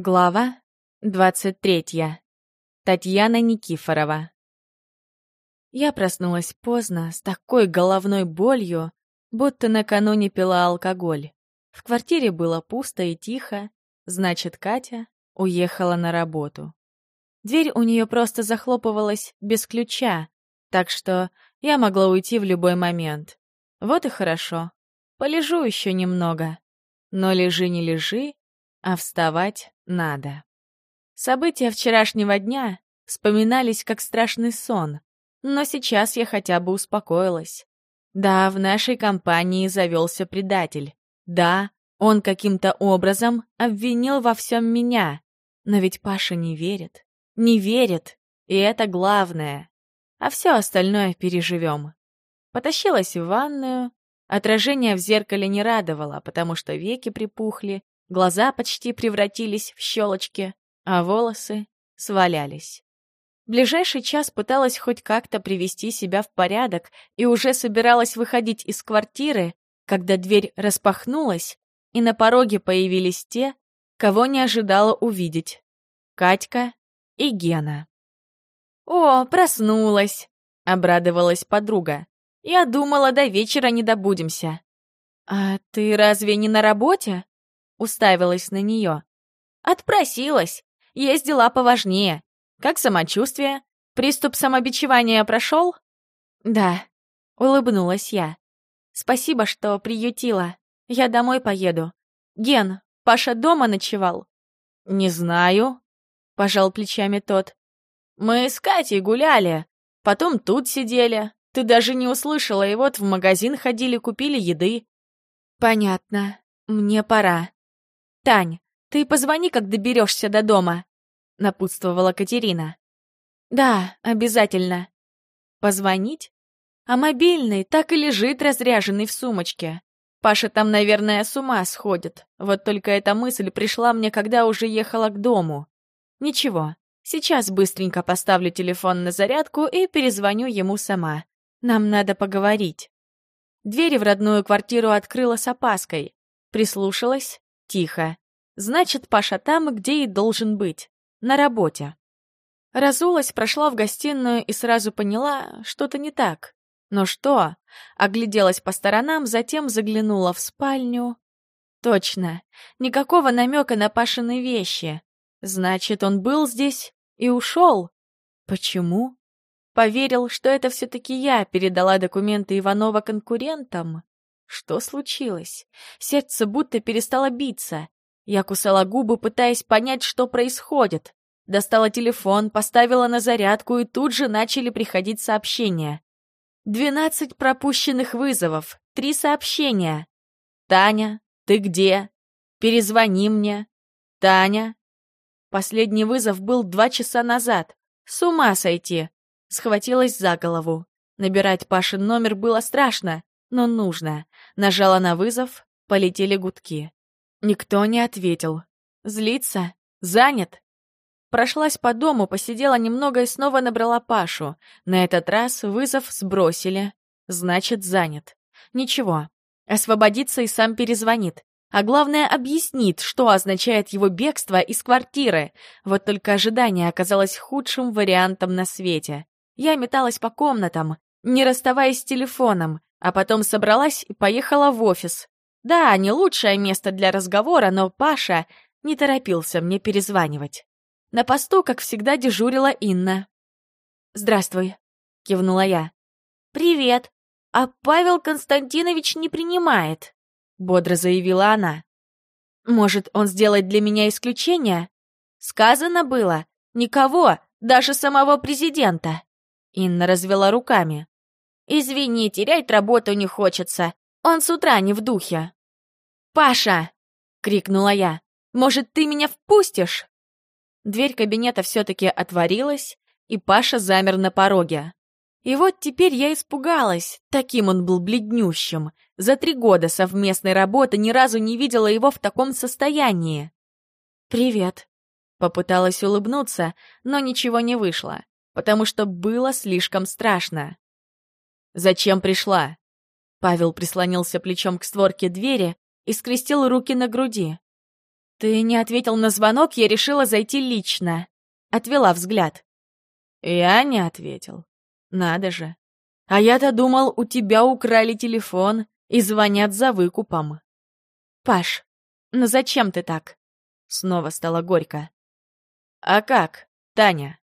Глава 23. Татьяна Никифорова. Я проснулась поздно, с такой головной болью, будто накануне пила алкоголь. В квартире было пусто и тихо, значит, Катя уехала на работу. Дверь у нее просто захлопывалась без ключа, так что я могла уйти в любой момент. Вот и хорошо. Полежу еще немного. Но лежи не лежи, а вставать надо. События вчерашнего дня вспоминались как страшный сон, но сейчас я хотя бы успокоилась. Да, в нашей компании завелся предатель. Да, он каким-то образом обвинил во всем меня. Но ведь Паша не верит. Не верит, и это главное. А все остальное переживем. Потащилась в ванную. Отражение в зеркале не радовало, потому что веки припухли, Глаза почти превратились в щелочки, а волосы свалялись. Ближайший час пыталась хоть как-то привести себя в порядок и уже собиралась выходить из квартиры, когда дверь распахнулась, и на пороге появились те, кого не ожидала увидеть. Катька и Гена. «О, проснулась!» — обрадовалась подруга. «Я думала, до вечера не добудемся». «А ты разве не на работе?» Уставилась на нее. «Отпросилась. Есть дела поважнее. Как самочувствие? Приступ самобичевания прошел?» «Да», — улыбнулась я. «Спасибо, что приютила. Я домой поеду. Ген, Паша дома ночевал?» «Не знаю», — пожал плечами тот. «Мы с Катей гуляли, потом тут сидели. Ты даже не услышала, и вот в магазин ходили, купили еды». «Понятно. Мне пора. «Тань, ты позвони, как доберешься до дома», — напутствовала Катерина. «Да, обязательно». «Позвонить?» А мобильный так и лежит разряженный в сумочке. Паша там, наверное, с ума сходит. Вот только эта мысль пришла мне, когда уже ехала к дому. Ничего, сейчас быстренько поставлю телефон на зарядку и перезвоню ему сама. Нам надо поговорить. Двери в родную квартиру открыла с опаской. Прислушалась Тихо. Значит, Паша там, где и должен быть. На работе. Разулась, прошла в гостиную и сразу поняла, что-то не так. Но что? Огляделась по сторонам, затем заглянула в спальню. Точно, никакого намека на Пашины вещи. Значит, он был здесь и ушел. Почему? Поверил, что это все-таки я передала документы Иванова конкурентам? Что случилось? Сердце будто перестало биться. Я кусала губы, пытаясь понять, что происходит. Достала телефон, поставила на зарядку, и тут же начали приходить сообщения. Двенадцать пропущенных вызовов, три сообщения. «Таня, ты где? Перезвони мне. Таня». Последний вызов был два часа назад. С ума сойти. Схватилась за голову. Набирать Пашин номер было страшно но нужно. Нажала на вызов, полетели гудки. Никто не ответил. Злиться? Занят? Прошлась по дому, посидела немного и снова набрала Пашу. На этот раз вызов сбросили. Значит, занят. Ничего. Освободится и сам перезвонит. А главное, объяснит, что означает его бегство из квартиры. Вот только ожидание оказалось худшим вариантом на свете. Я металась по комнатам, не расставаясь с телефоном, а потом собралась и поехала в офис. Да, не лучшее место для разговора, но Паша не торопился мне перезванивать. На посту, как всегда, дежурила Инна. «Здравствуй», — кивнула я. «Привет. А Павел Константинович не принимает», — бодро заявила она. «Может, он сделает для меня исключение?» «Сказано было. Никого, даже самого президента». Инна развела руками. «Извини, терять работу не хочется. Он с утра не в духе». «Паша!» — крикнула я. «Может, ты меня впустишь?» Дверь кабинета все-таки отворилась, и Паша замер на пороге. И вот теперь я испугалась, таким он был бледнющим. За три года совместной работы ни разу не видела его в таком состоянии. «Привет», — попыталась улыбнуться, но ничего не вышло, потому что было слишком страшно. «Зачем пришла?» Павел прислонился плечом к створке двери и скрестил руки на груди. Ты не ответил на звонок, я решила зайти лично. Отвела взгляд. Я не ответил. Надо же. А я-то думал, у тебя украли телефон и звонят за выкупом. Паш, ну зачем ты так? Снова стало горько. А как, Таня?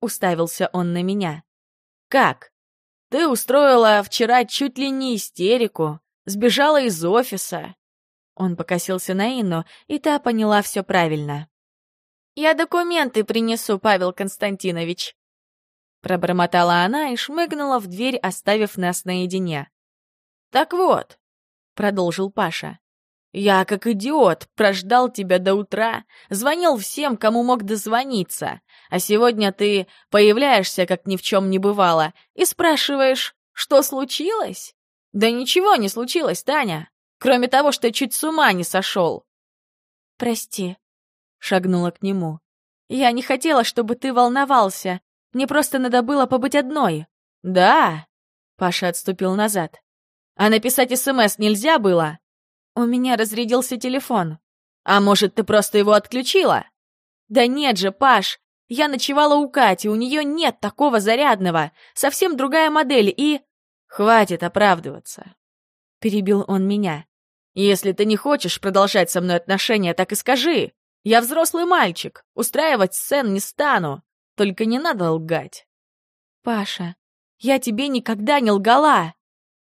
Уставился он на меня. Как? Ты устроила вчера чуть ли не истерику, сбежала из офиса. Он покосился на Инну, и та поняла все правильно. «Я документы принесу, Павел Константинович», Пробормотала она и шмыгнула в дверь, оставив нас наедине. «Так вот», — продолжил Паша, — «я, как идиот, прождал тебя до утра, звонил всем, кому мог дозвониться, а сегодня ты появляешься, как ни в чем не бывало, и спрашиваешь, что случилось? Да ничего не случилось, Таня, кроме того, что чуть с ума не сошел». «Прости», — шагнула к нему. «Я не хотела, чтобы ты волновался. Мне просто надо было побыть одной». «Да?» — Паша отступил назад. «А написать СМС нельзя было?» «У меня разрядился телефон». «А может, ты просто его отключила?» «Да нет же, Паш, я ночевала у Кати, у нее нет такого зарядного, совсем другая модель и...» «Хватит оправдываться», — перебил он меня. «Если ты не хочешь продолжать со мной отношения, так и скажи. Я взрослый мальчик, устраивать сцен не стану. Только не надо лгать. Паша, я тебе никогда не лгала.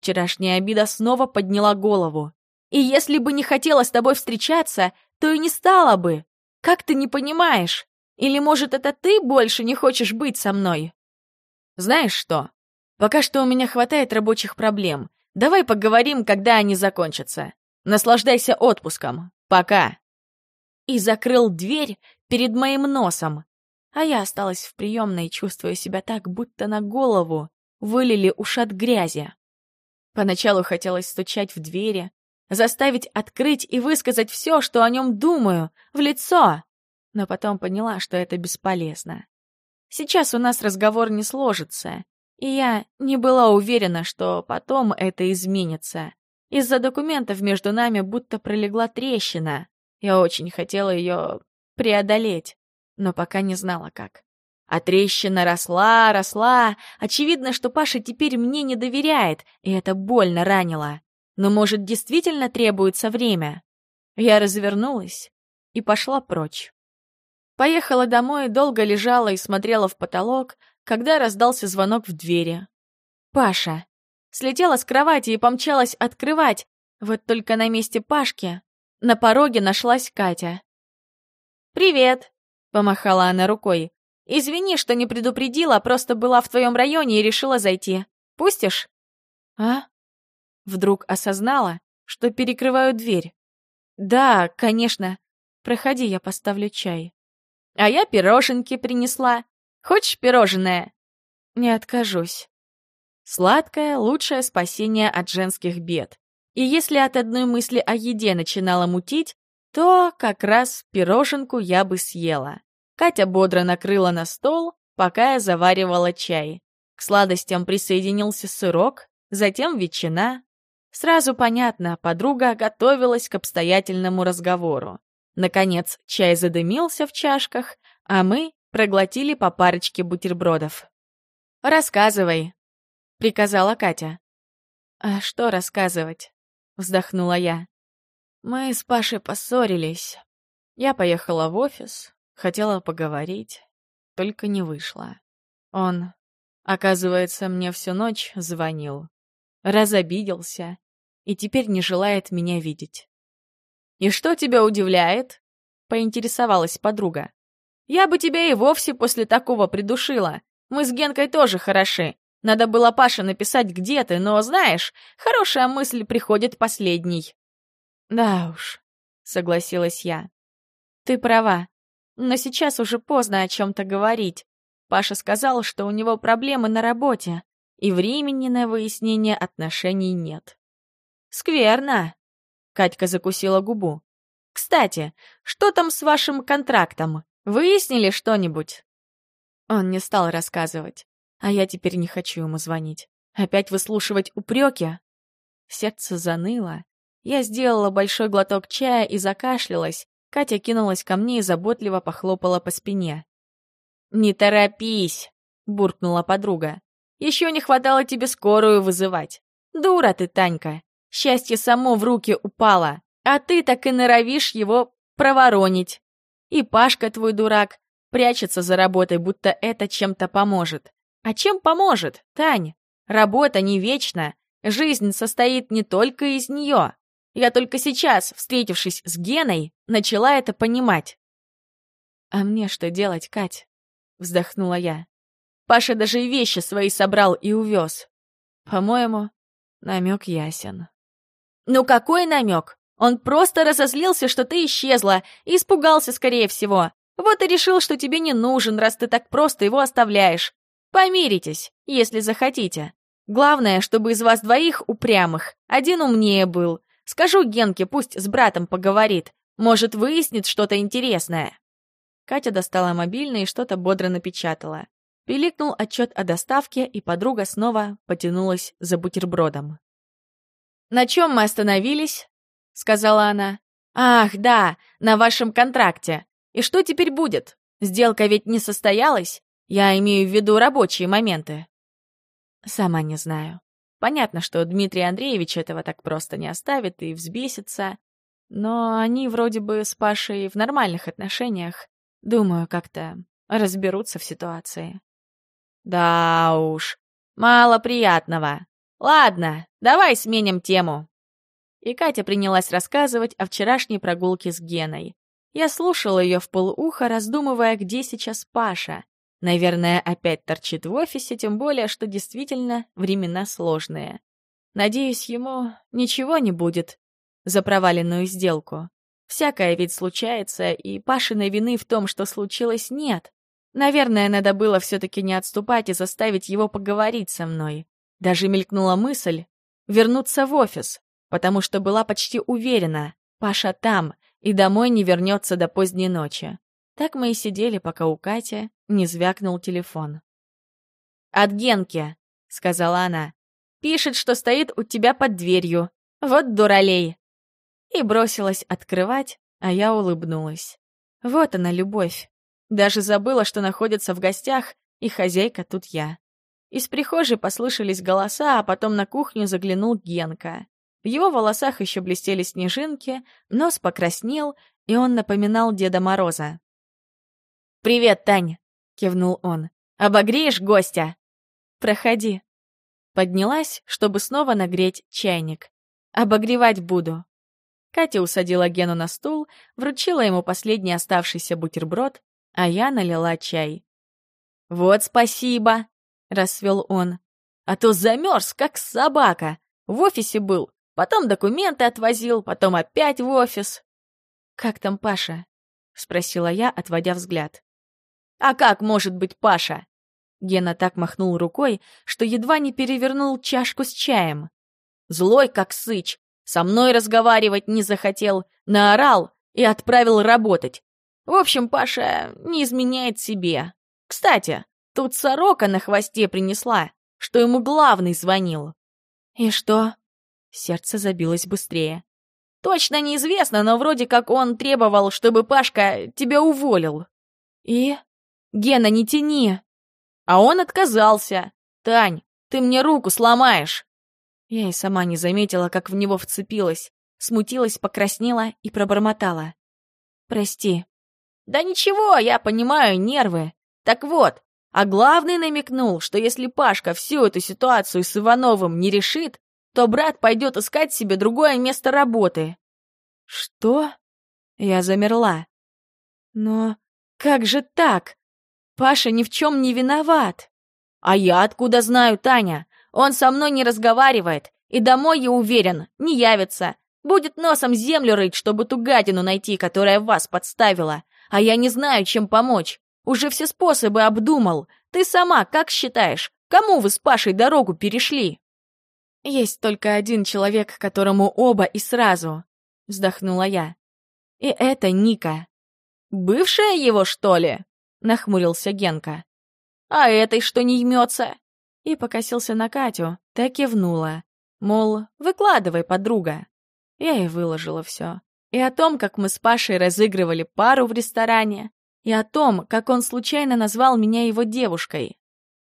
Вчерашняя обида снова подняла голову. И если бы не хотела с тобой встречаться, то и не стала бы. Как ты не понимаешь? Или, может, это ты больше не хочешь быть со мной? Знаешь что? Пока что у меня хватает рабочих проблем. Давай поговорим, когда они закончатся. Наслаждайся отпуском. Пока. И закрыл дверь перед моим носом, а я осталась в приемной, чувствуя себя так, будто на голову вылили ушат грязи. Поначалу хотелось стучать в двери, заставить открыть и высказать все, что о нем думаю, в лицо. Но потом поняла, что это бесполезно. Сейчас у нас разговор не сложится, и я не была уверена, что потом это изменится. Из-за документов между нами будто пролегла трещина. Я очень хотела ее преодолеть но пока не знала как. А трещина росла, росла. Очевидно, что Паша теперь мне не доверяет, и это больно ранило. Но, может, действительно требуется время? Я развернулась и пошла прочь. Поехала домой, долго лежала и смотрела в потолок, когда раздался звонок в двери. Паша. Слетела с кровати и помчалась открывать. Вот только на месте Пашки на пороге нашлась Катя. «Привет!» Помахала она рукой. «Извини, что не предупредила, просто была в твоем районе и решила зайти. Пустишь?» «А?» Вдруг осознала, что перекрываю дверь. «Да, конечно. Проходи, я поставлю чай». «А я пироженки принесла. Хочешь пирожное?» «Не откажусь». Сладкое — лучшее спасение от женских бед. И если от одной мысли о еде начинала мутить, то как раз пироженку я бы съела. Катя бодро накрыла на стол, пока я заваривала чай. К сладостям присоединился сырок, затем ветчина. Сразу понятно, подруга готовилась к обстоятельному разговору. Наконец, чай задымился в чашках, а мы проглотили по парочке бутербродов. «Рассказывай», — приказала Катя. «А что рассказывать?» — вздохнула я. Мы с Пашей поссорились. Я поехала в офис, хотела поговорить, только не вышло. Он, оказывается, мне всю ночь звонил, разобиделся и теперь не желает меня видеть. «И что тебя удивляет?» — поинтересовалась подруга. «Я бы тебя и вовсе после такого придушила. Мы с Генкой тоже хороши. Надо было Паше написать, где ты, но, знаешь, хорошая мысль приходит последней». «Да уж», — согласилась я. «Ты права, но сейчас уже поздно о чем-то говорить. Паша сказал, что у него проблемы на работе, и времени на выяснение отношений нет». «Скверно», — Катька закусила губу. «Кстати, что там с вашим контрактом? Выяснили что-нибудь?» Он не стал рассказывать, а я теперь не хочу ему звонить. Опять выслушивать упреки? Сердце заныло, я сделала большой глоток чая и закашлялась, Катя кинулась ко мне и заботливо похлопала по спине. «Не торопись!» — буркнула подруга. «Еще не хватало тебе скорую вызывать. Дура ты, Танька! Счастье само в руки упало, а ты так и норовишь его проворонить. И Пашка твой дурак прячется за работой, будто это чем-то поможет. А чем поможет, Тань? Работа не вечна, жизнь состоит не только из нее. Я только сейчас, встретившись с Геной, начала это понимать. «А мне что делать, Кать?» — вздохнула я. Паша даже и вещи свои собрал и увез. По-моему, намек ясен. «Ну какой намек? Он просто разозлился, что ты исчезла, и испугался, скорее всего. Вот и решил, что тебе не нужен, раз ты так просто его оставляешь. Помиритесь, если захотите. Главное, чтобы из вас двоих упрямых один умнее был, Скажу Генке, пусть с братом поговорит. Может, выяснит что-то интересное. Катя достала мобильный и что-то бодро напечатала. Пиликнул отчет о доставке, и подруга снова потянулась за бутербродом. «На чем мы остановились?» — сказала она. «Ах, да, на вашем контракте. И что теперь будет? Сделка ведь не состоялась? Я имею в виду рабочие моменты». «Сама не знаю», Понятно, что Дмитрий Андреевич этого так просто не оставит и взбесится, но они вроде бы с Пашей в нормальных отношениях. Думаю, как-то разберутся в ситуации. Да уж, мало приятного. Ладно, давай сменим тему. И Катя принялась рассказывать о вчерашней прогулке с Геной. Я слушала ее в полуха, раздумывая, где сейчас Паша. Наверное, опять торчит в офисе, тем более, что действительно времена сложные. Надеюсь, ему ничего не будет за проваленную сделку. Всякое ведь случается, и Пашиной вины в том, что случилось, нет. Наверное, надо было все-таки не отступать и заставить его поговорить со мной. Даже мелькнула мысль вернуться в офис, потому что была почти уверена, Паша там и домой не вернется до поздней ночи. Так мы и сидели, пока у Кати не звякнул телефон. «От Генки», — сказала она. «Пишет, что стоит у тебя под дверью. Вот дуралей». И бросилась открывать, а я улыбнулась. Вот она, любовь. Даже забыла, что находится в гостях, и хозяйка тут я. Из прихожей послышались голоса, а потом на кухню заглянул Генка. В его волосах еще блестели снежинки, нос покраснел, и он напоминал Деда Мороза. «Привет, Тань!» — кивнул он. «Обогреешь гостя?» «Проходи». Поднялась, чтобы снова нагреть чайник. «Обогревать буду». Катя усадила Гену на стул, вручила ему последний оставшийся бутерброд, а я налила чай. «Вот спасибо!» — расцвел он. «А то замерз, как собака. В офисе был, потом документы отвозил, потом опять в офис». «Как там Паша?» — спросила я, отводя взгляд. А как может быть Паша? Гена так махнул рукой, что едва не перевернул чашку с чаем. Злой, как сыч, со мной разговаривать не захотел, наорал и отправил работать. В общем, Паша не изменяет себе. Кстати, тут сорока на хвосте принесла, что ему главный звонил. И что? Сердце забилось быстрее. Точно неизвестно, но вроде как он требовал, чтобы Пашка тебя уволил. И? Гена, не тяни!» А он отказался. «Тань, ты мне руку сломаешь!» Я и сама не заметила, как в него вцепилась. Смутилась, покраснела и пробормотала. «Прости». «Да ничего, я понимаю, нервы. Так вот, а главный намекнул, что если Пашка всю эту ситуацию с Ивановым не решит, то брат пойдет искать себе другое место работы». «Что?» Я замерла. «Но как же так? Паша ни в чем не виноват. А я откуда знаю, Таня? Он со мной не разговаривает. И домой, я уверен, не явится. Будет носом землю рыть, чтобы ту гадину найти, которая вас подставила. А я не знаю, чем помочь. Уже все способы обдумал. Ты сама как считаешь, кому вы с Пашей дорогу перешли? Есть только один человек, которому оба и сразу. Вздохнула я. И это Ника. Бывшая его, что ли? нахмурился Генка. «А этой что не имется?» И покосился на Катю, так кивнула. Мол, выкладывай, подруга. Я и выложила все. И о том, как мы с Пашей разыгрывали пару в ресторане, и о том, как он случайно назвал меня его девушкой.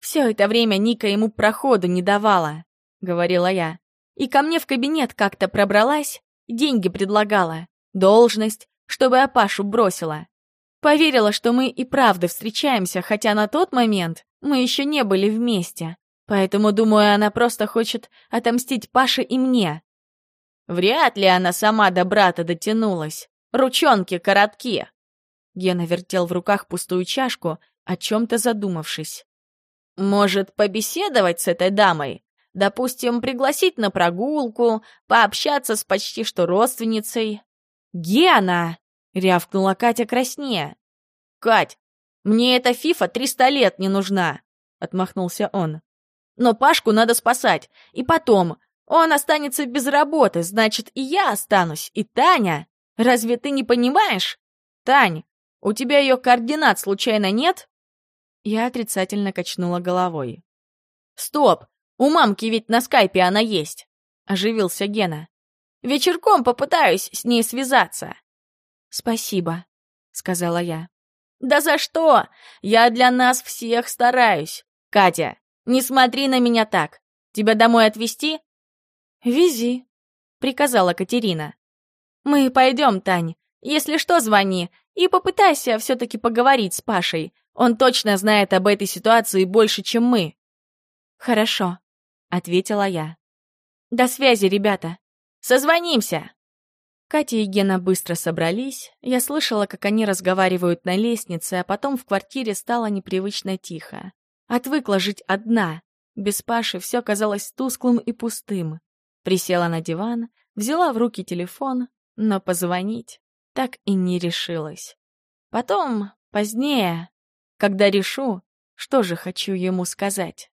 «Все это время Ника ему проходу не давала», — говорила я. «И ко мне в кабинет как-то пробралась, деньги предлагала, должность, чтобы я Пашу бросила. Поверила, что мы и правда встречаемся, хотя на тот момент мы еще не были вместе. Поэтому, думаю, она просто хочет отомстить Паше и мне. Вряд ли она сама до брата дотянулась. Ручонки короткие. Гена вертел в руках пустую чашку, о чем-то задумавшись. «Может, побеседовать с этой дамой? Допустим, пригласить на прогулку, пообщаться с почти что родственницей?» «Гена!» — рявкнула Катя краснее. «Кать, мне эта фифа триста лет не нужна!» — отмахнулся он. «Но Пашку надо спасать. И потом, он останется без работы, значит, и я останусь, и Таня. Разве ты не понимаешь? Тань, у тебя ее координат случайно нет?» Я отрицательно качнула головой. «Стоп! У мамки ведь на скайпе она есть!» — оживился Гена. «Вечерком попытаюсь с ней связаться». «Спасибо», — сказала я. «Да за что? Я для нас всех стараюсь. Катя, не смотри на меня так. Тебя домой отвезти?» «Вези», — приказала Катерина. «Мы пойдем, Тань. Если что, звони. И попытайся все-таки поговорить с Пашей. Он точно знает об этой ситуации больше, чем мы». «Хорошо», — ответила я. «До связи, ребята. Созвонимся!» Катя и Гена быстро собрались. Я слышала, как они разговаривают на лестнице, а потом в квартире стало непривычно тихо. Отвыкла жить одна. Без Паши все казалось тусклым и пустым. Присела на диван, взяла в руки телефон, но позвонить так и не решилась. Потом, позднее, когда решу, что же хочу ему сказать.